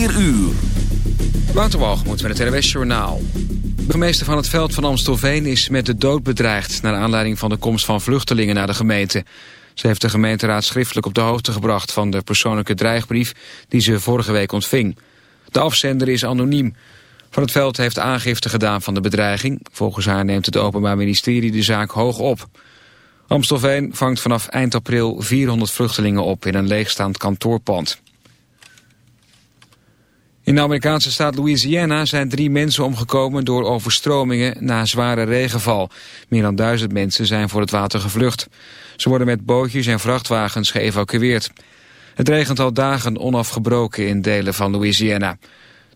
4 uur. Waterwalgemoed met het RWS Journaal. De burgemeester van het veld van Amstelveen is met de dood bedreigd... naar aanleiding van de komst van vluchtelingen naar de gemeente. Ze heeft de gemeenteraad schriftelijk op de hoogte gebracht... van de persoonlijke dreigbrief die ze vorige week ontving. De afzender is anoniem. Van het veld heeft aangifte gedaan van de bedreiging. Volgens haar neemt het Openbaar Ministerie de zaak hoog op. Amstelveen vangt vanaf eind april 400 vluchtelingen op... in een leegstaand kantoorpand. In de Amerikaanse staat Louisiana zijn drie mensen omgekomen door overstromingen na zware regenval. Meer dan duizend mensen zijn voor het water gevlucht. Ze worden met bootjes en vrachtwagens geëvacueerd. Het regent al dagen onafgebroken in delen van Louisiana.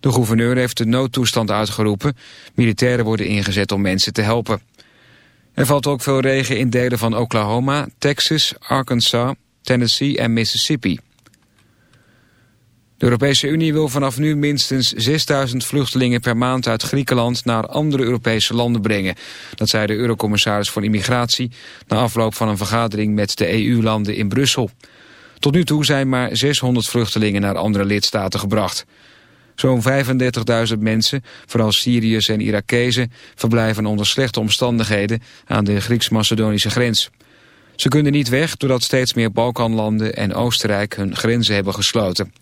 De gouverneur heeft de noodtoestand uitgeroepen. Militairen worden ingezet om mensen te helpen. Er valt ook veel regen in delen van Oklahoma, Texas, Arkansas, Tennessee en Mississippi. De Europese Unie wil vanaf nu minstens 6000 vluchtelingen per maand uit Griekenland naar andere Europese landen brengen. Dat zei de Eurocommissaris voor Immigratie na afloop van een vergadering met de EU-landen in Brussel. Tot nu toe zijn maar 600 vluchtelingen naar andere lidstaten gebracht. Zo'n 35.000 mensen, vooral Syriërs en Irakezen, verblijven onder slechte omstandigheden aan de Grieks-Macedonische grens. Ze kunnen niet weg doordat steeds meer Balkanlanden en Oostenrijk hun grenzen hebben gesloten.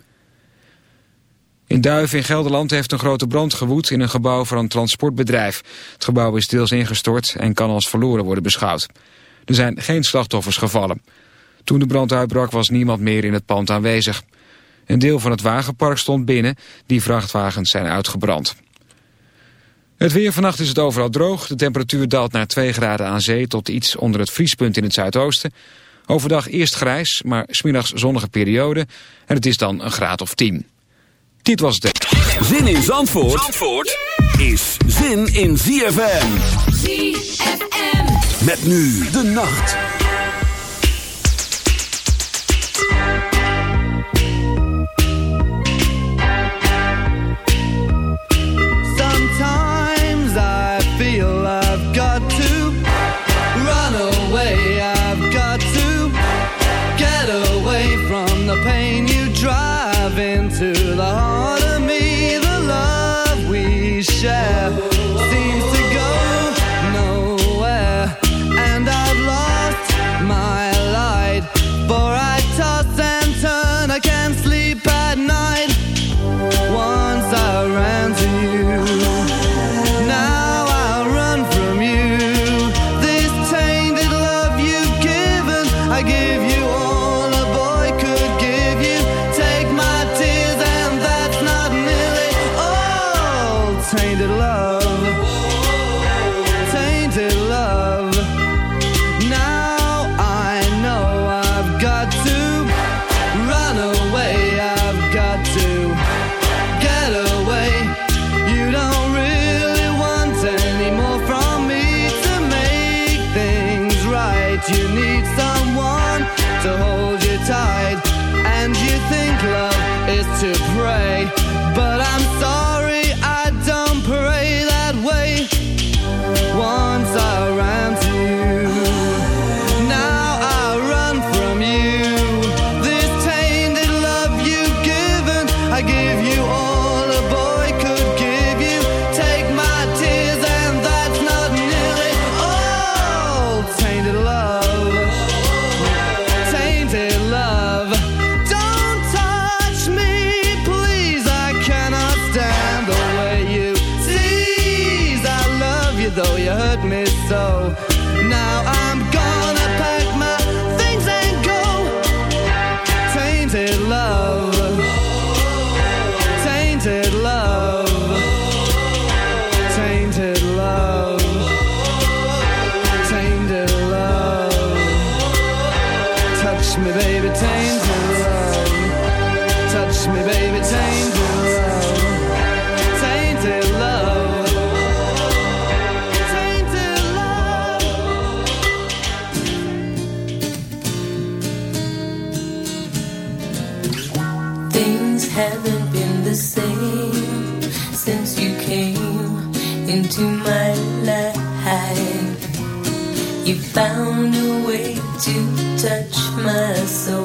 In Duiven in Gelderland heeft een grote brand gewoed in een gebouw van een transportbedrijf. Het gebouw is deels ingestort en kan als verloren worden beschouwd. Er zijn geen slachtoffers gevallen. Toen de brand uitbrak was niemand meer in het pand aanwezig. Een deel van het wagenpark stond binnen, die vrachtwagens zijn uitgebrand. Het weer vannacht is het overal droog. De temperatuur daalt naar 2 graden aan zee tot iets onder het vriespunt in het zuidoosten. Overdag eerst grijs, maar smiddags zonnige periode en het is dan een graad of 10. Dit was het. Zin in Zandvoort, Zandvoort is zin in ZFM. ZFM. Met nu de nacht. Found a way to touch my soul,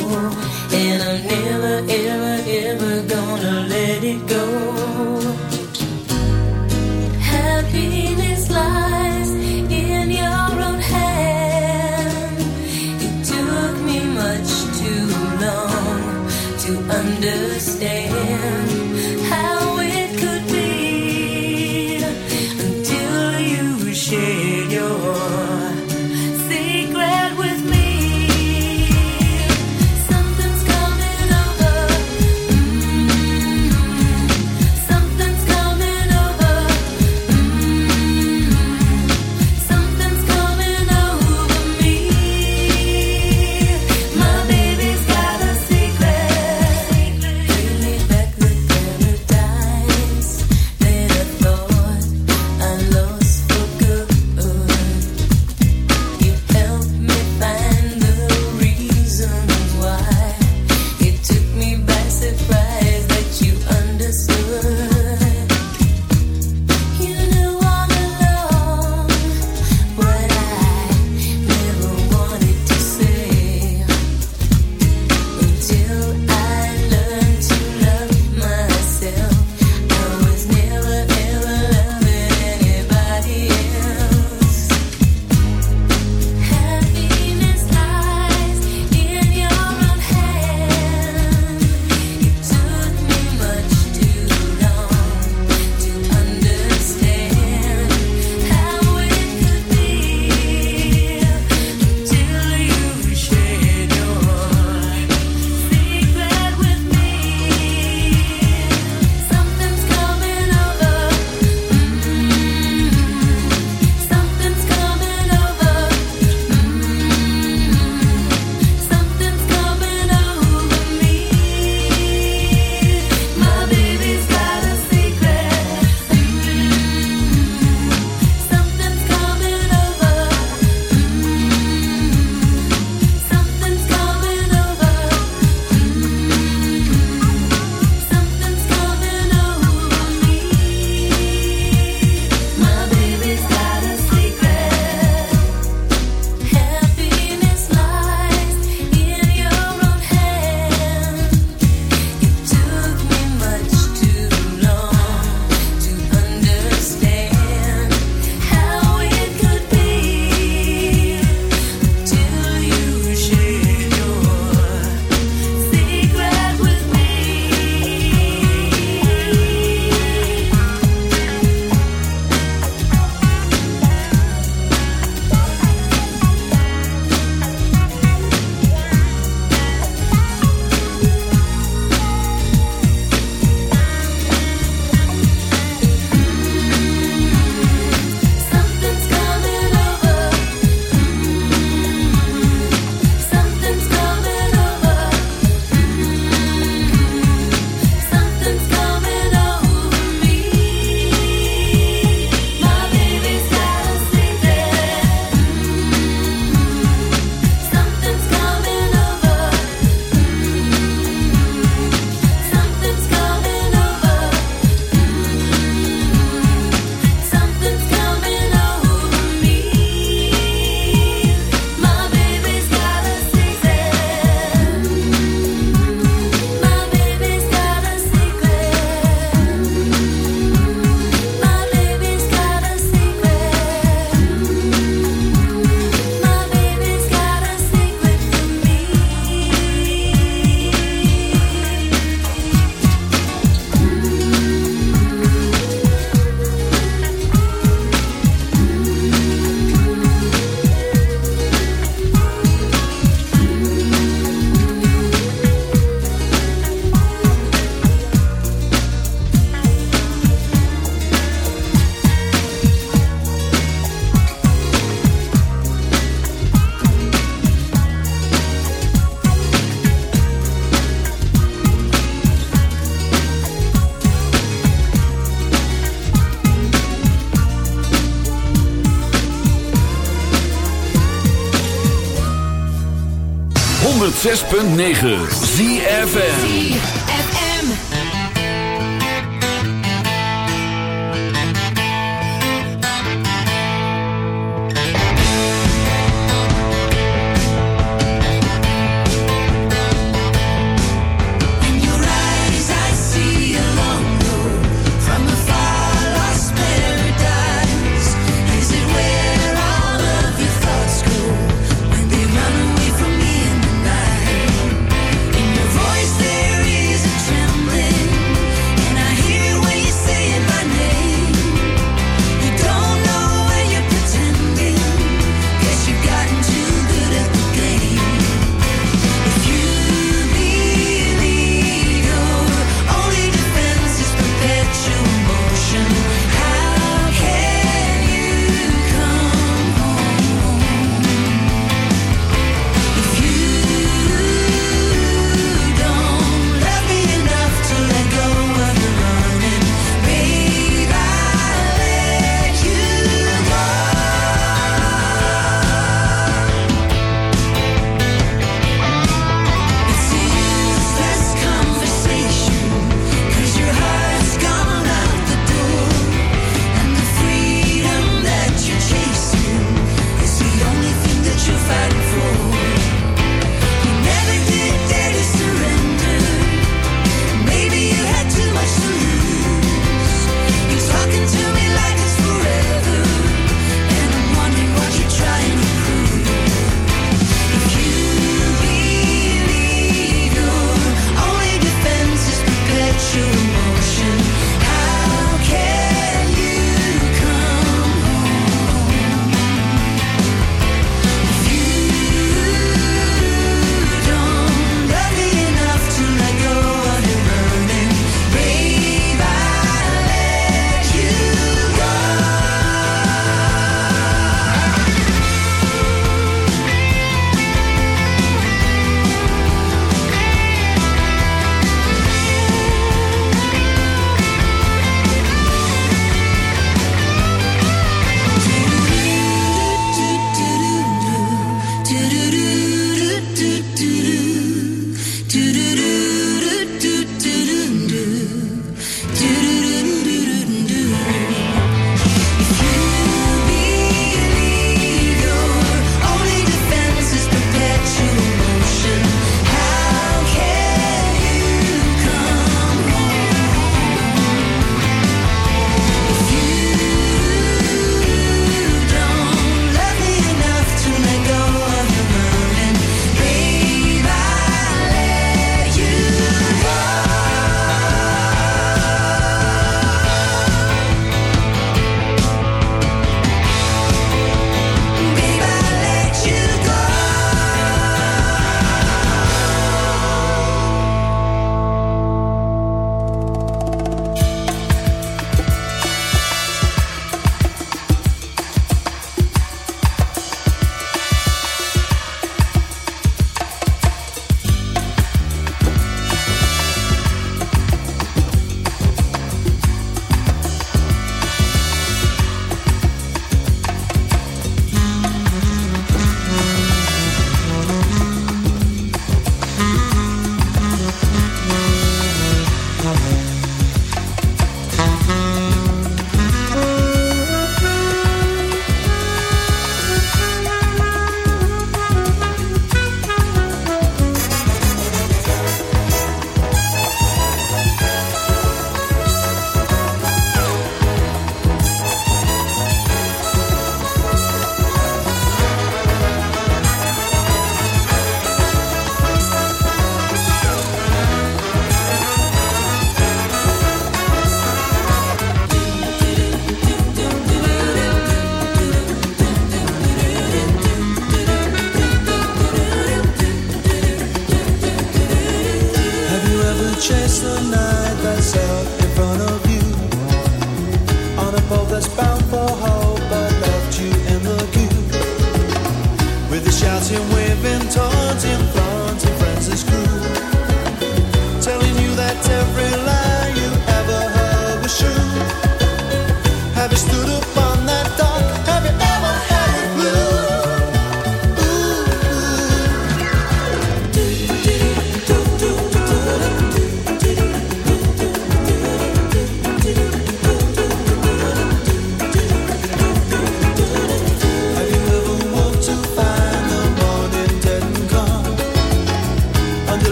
106.9 ZFN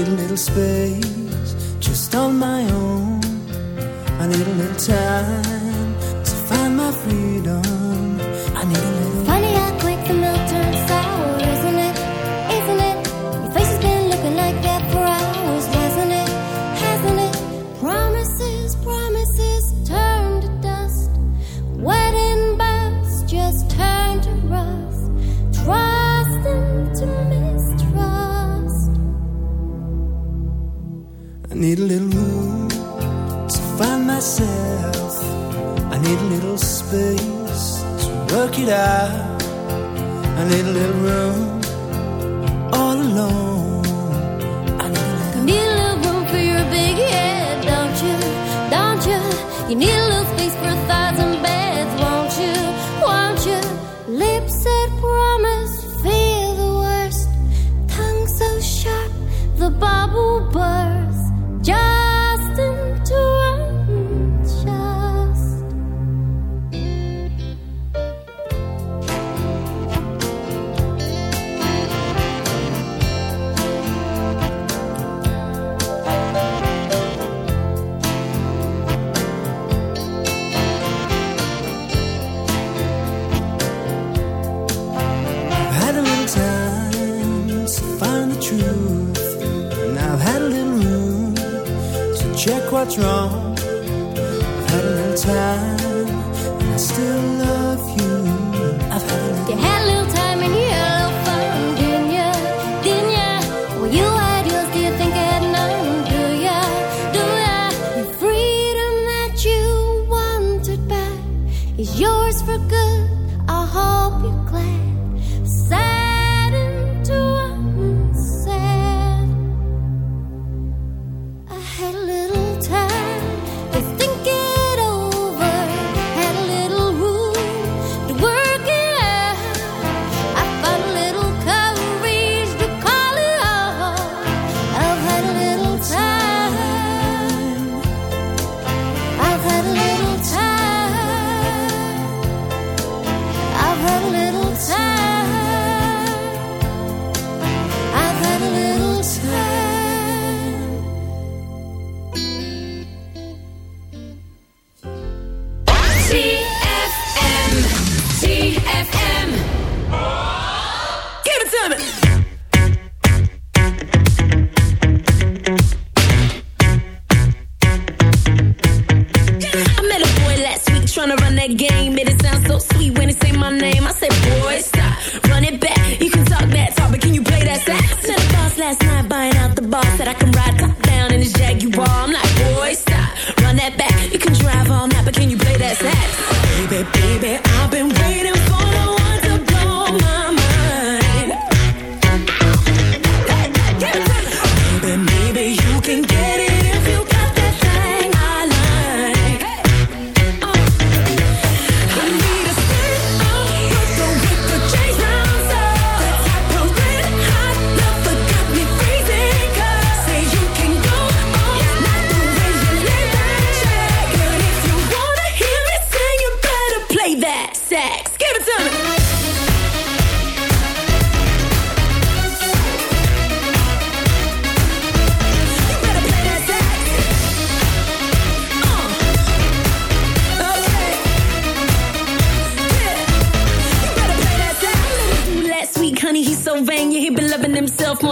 need a little space just on my own. I need a little time to find my freedom. it out. I need a little room. wrong. I've had a little time, and I still love you. I've had a little. Time and you ya? Ya? Well, you had yours. Do you think Do ya? Do ya? The freedom that you wanted back is yours for good. I hope you're glad.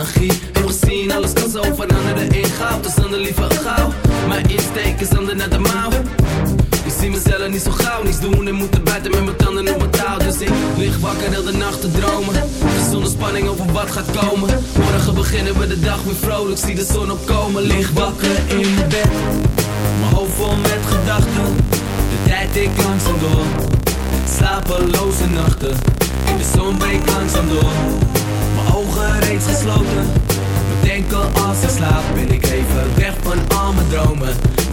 Ik heb gezien, alles kan zo veranderen in goud. Dus dan de liever gauw. Mijn insteek is ander naar de mouw. Ik zie mezelf niet zo gauw, niets doen en moeten buiten met mijn tanden op mijn touw. Dus ik lig wakker heel de nacht te dromen. Zonder spanning over wat gaat komen. Morgen beginnen we de dag weer vrolijk, zie de zon opkomen. Lig wakker in bed, mijn hoofd vol met gedachten. De tijd ik langzaam door, slapeloze nachten. De zon breekt langzaam door, ogen reeds gesloten. Bedenken als ik slaap, ben ik even weg van al mijn dromen.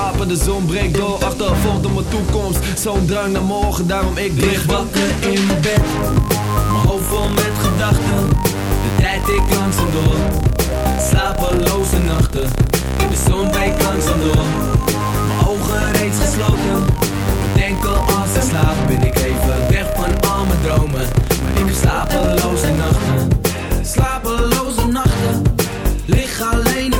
gapen, de zon breekt door. Achtervolgt op mijn toekomst, zo'n drang naar morgen. Daarom ik lig wakker in bed. Mijn hoofd vol met gedachten, de tijd ik langzaam door. Slapeloze nachten, de zon breekt langzaam door. Mijn ogen reeds gesloten, bedenken als ik slaap. Ben ik even weg van al mijn dromen, maar ik slapeloze nachten. Slapeloze nachten, lig alleen